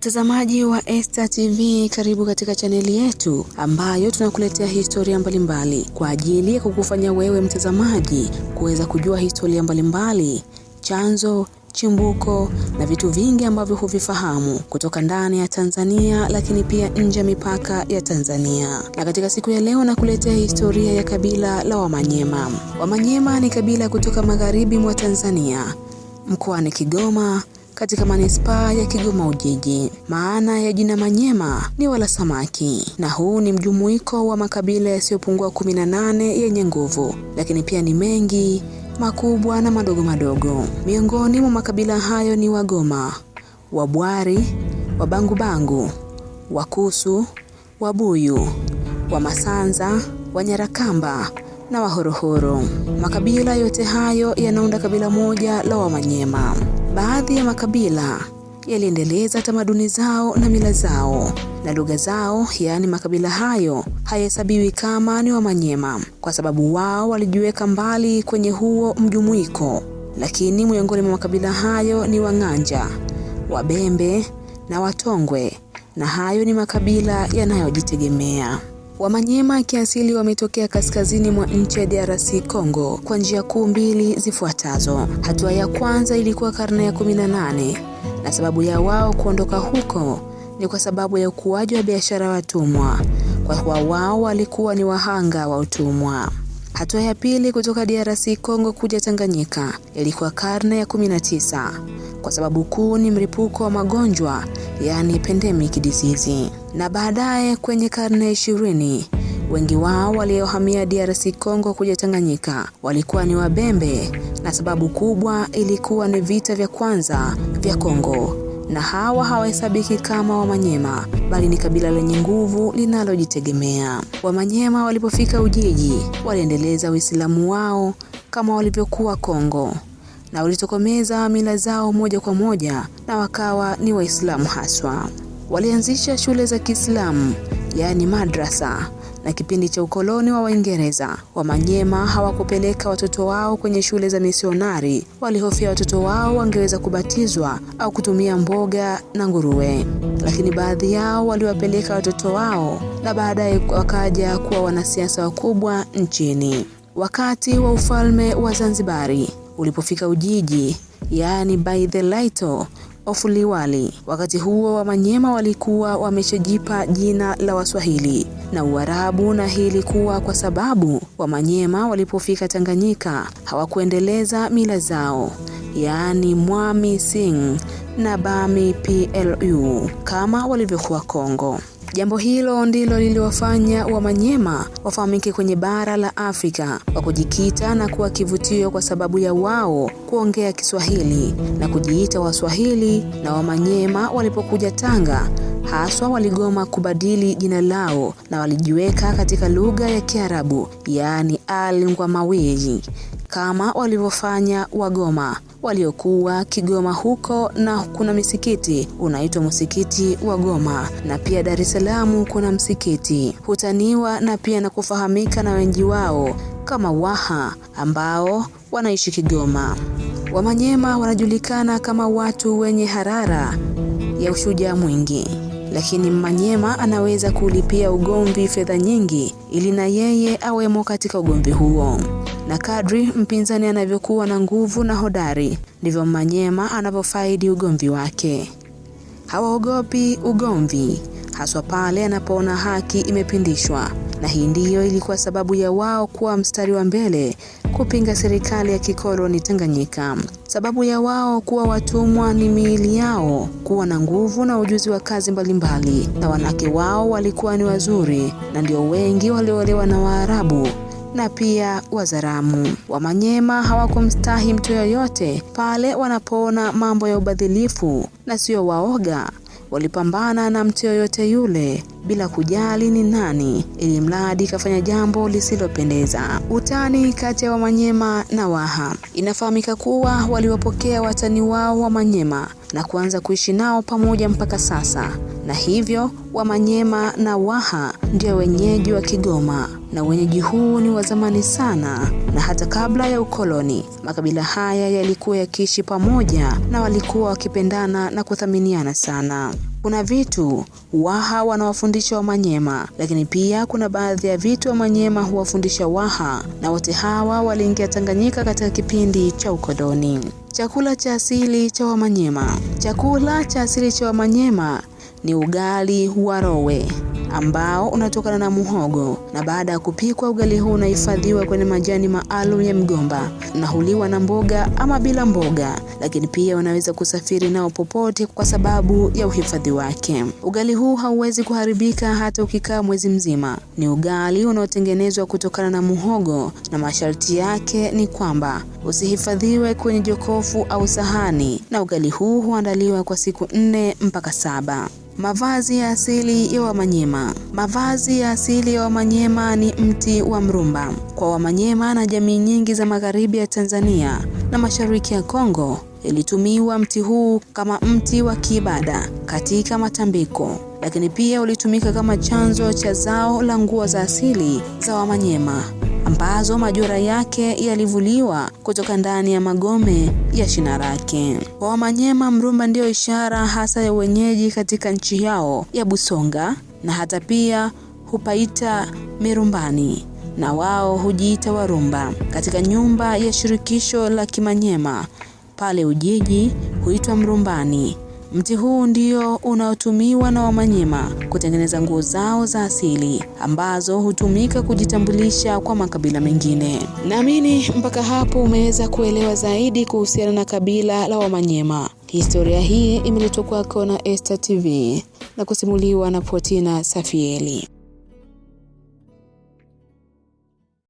Mtazamaji wa Esta TV, karibu katika chaneli yetu ambayo tunakuletea historia mbalimbali mbali, kwa ajili ya kukufanya wewe mtazamaji kuweza kujua historia mbalimbali, mbali, chanzo, chimbuko na vitu vingi ambavyo huvifahamu kutoka ndani ya Tanzania lakini pia nje ya mipaka ya Tanzania. Na katika siku ya leo nakuletea historia ya kabila la Wamanyema. Wamanyema ni kabila kutoka magharibi mwa Tanzania mkoani Kigoma katika manispaa ya Kigoma Ujiji. Maana ya jina Manyema ni wala samaki, na huu ni mjumuiko wa makabila yasiyopungua kumi na nane yenye nguvu, lakini pia ni mengi makubwa na madogo madogo. Miongoni mwa makabila hayo ni Wagoma, Wabwari, Wabangubangu, Wakusu, Wabuyu, Wamasanza, Wanyarakamba na Wahorohoro. Makabila yote hayo yanaunda kabila moja la Wamanyema. Baadhi ya makabila yaliendeleza tamaduni zao na mila zao na lugha zao, yaani makabila hayo hayahesabiwi kama ni Wamanyema kwa sababu wao walijiweka mbali kwenye huo mjumuiko. Lakini miongoni mwa makabila hayo ni Wang'anja, Wabembe na Watongwe, na hayo ni makabila yanayojitegemea. Wamanyema kiasili wametokea kaskazini mwa nchi ya DRC Congo kwa njia kuu mbili zifuatazo. Hatua ya kwanza ilikuwa karne ya 18 na sababu ya wao kuondoka huko ni kwa sababu ya ukuaji wa biashara watumwa, kwa kuwa wao walikuwa ni wahanga wa utumwa. Hatua ya pili kutoka DRC Congo kuja Tanganyika ilikuwa karne ya 19 kwa sababu kuu ni mlipuko wa magonjwa yaani pandemic disease. Na baadaye kwenye karne ishirini wengi wao waliohamia DRC Congo kuja Tanganyika walikuwa ni Wabembe, na sababu kubwa ilikuwa ni vita vya kwanza vya Kongo, na hawa hawahesabiki kama Wamanyema bali ni kabila lenye nguvu linalojitegemea. Wamanyema walipofika Ujiji waliendeleza Uislamu wao kama walivyokuwa Kongo na walitokomeza mila zao moja kwa moja na wakawa ni Waislamu haswa. Walianzisha shule za Kiislamu yaani madrasa, na kipindi cha ukoloni wa Waingereza Wamanyema hawakupeleka watoto wao kwenye shule za misionari. Walihofia watoto wao wangeweza kubatizwa au kutumia mboga na nguruwe, lakini baadhi yao waliwapeleka watoto wao na baadaye wakaja kuwa wanasiasa wakubwa nchini. Wakati wa ufalme wa Zanzibari ulipofika Ujiji, yaani by the light of Liwali, wakati huo Wamanyema walikuwa wameshajipa jina la Waswahili na Uarabu, na hili kuwa kwa sababu Wamanyema walipofika Tanganyika hawakuendeleza mila zao, yaani Mwami Sing na Bami Plu kama walivyokuwa Kongo. Jambo hilo ndilo liliwafanya Wamanyema wafahamike kwenye bara la Afrika kwa kujikita na kuwa kivutio kwa sababu ya wao kuongea Kiswahili na kujiita Waswahili. Na Wamanyema walipokuja Tanga haswa waligoma kubadili jina lao na walijiweka katika lugha ya Kiarabu, yaani Al-Ngwamaweyi kama walivyofanya Wagoma waliokuwa Kigoma huko, na kuna misikiti unaitwa msikiti wa Goma, na pia Dar es Salaam kuna msikiti hutaniwa na pia na kufahamika na wengi wao kama Waha ambao wanaishi Kigoma. Wamanyema wanajulikana kama watu wenye harara ya ushujaa mwingi, lakini Mmanyema anaweza kulipia ugomvi fedha nyingi ili na yeye awemo katika ugomvi huo na kadri mpinzani anavyokuwa na nguvu na hodari ndivyo Mmanyema anavyofaidi ugomvi wake. Hawaogopi ugomvi, haswa pale anapoona haki imepindishwa, na hii ndiyo ilikuwa sababu ya wao kuwa mstari wa mbele kupinga serikali ya kikoloni Tanganyika. Sababu ya wao kuwa watumwa ni miili yao kuwa na nguvu na ujuzi wa kazi mbalimbali, na wanawake wao walikuwa ni wazuri, na ndio wengi waliolewa na Waarabu na pia Wazaramu. Wamanyema hawakumstahi mtu yoyote pale wanapoona mambo ya ubadhilifu, na sio waoga. Walipambana na mtu yoyote yule bila kujali ni nani, ili mradi kafanya jambo lisilopendeza. Utani kati ya Wamanyema na Waha. Inafahamika kuwa waliwapokea watani wao Wamanyema na kuanza kuishi nao pamoja mpaka sasa, na hivyo Wamanyema na Waha ndio wenyeji wa Kigoma na wenyeji huu ni wa zamani sana, na hata kabla ya ukoloni makabila haya yalikuwa yakiishi pamoja na walikuwa wakipendana na kuthaminiana sana. Kuna vitu Waha wanawafundisha Wamanyema, lakini pia kuna baadhi ya vitu Wamanyema huwafundisha Waha, na wote hawa waliingia Tanganyika katika kipindi cha ukoloni. Chakula cha asili cha Wamanyema. Chakula cha asili cha Wamanyema ni ugali wa rowe ambao unatokana na muhogo, na baada ya kupikwa ugali huu unahifadhiwa kwenye majani maalum ya mgomba na huliwa na mboga ama bila mboga, lakini pia unaweza kusafiri nao popote kwa sababu ya uhifadhi wake. Ugali huu hauwezi kuharibika hata ukikaa mwezi mzima. Ni ugali unaotengenezwa kutokana na muhogo, na masharti yake ni kwamba usihifadhiwe kwenye jokofu au sahani, na ugali huu huandaliwa kwa siku nne mpaka saba. Mavazi ya asili ya Wamanyema. Mavazi ya asili ya Wamanyema ni mti wa mrumba. Kwa Wamanyema na jamii nyingi za magharibi ya Tanzania na mashariki ya Kongo, ilitumiwa mti huu kama mti wa kiibada katika matambiko, lakini pia ulitumika kama chanzo cha zao la nguo za asili za Wamanyema ambazo majora yake yalivuliwa kutoka ndani ya magome ya shina lake. Kwa Wamanyema, mrumba ndiyo ishara hasa ya wenyeji katika nchi yao ya Busonga, na hata pia hupaita mirumbani, na wao hujiita Warumba. Katika nyumba ya shirikisho la Kimanyema pale Ujiji huitwa Mrumbani. Mti huu ndio unaotumiwa na Wamanyema kutengeneza nguo zao za asili ambazo hutumika kujitambulisha kwa makabila mengine. Naamini mpaka hapo umeweza kuelewa zaidi kuhusiana na kabila la Wamanyema. Historia hii imeletwa kwako na Esta TV na kusimuliwa na Potina Safieli.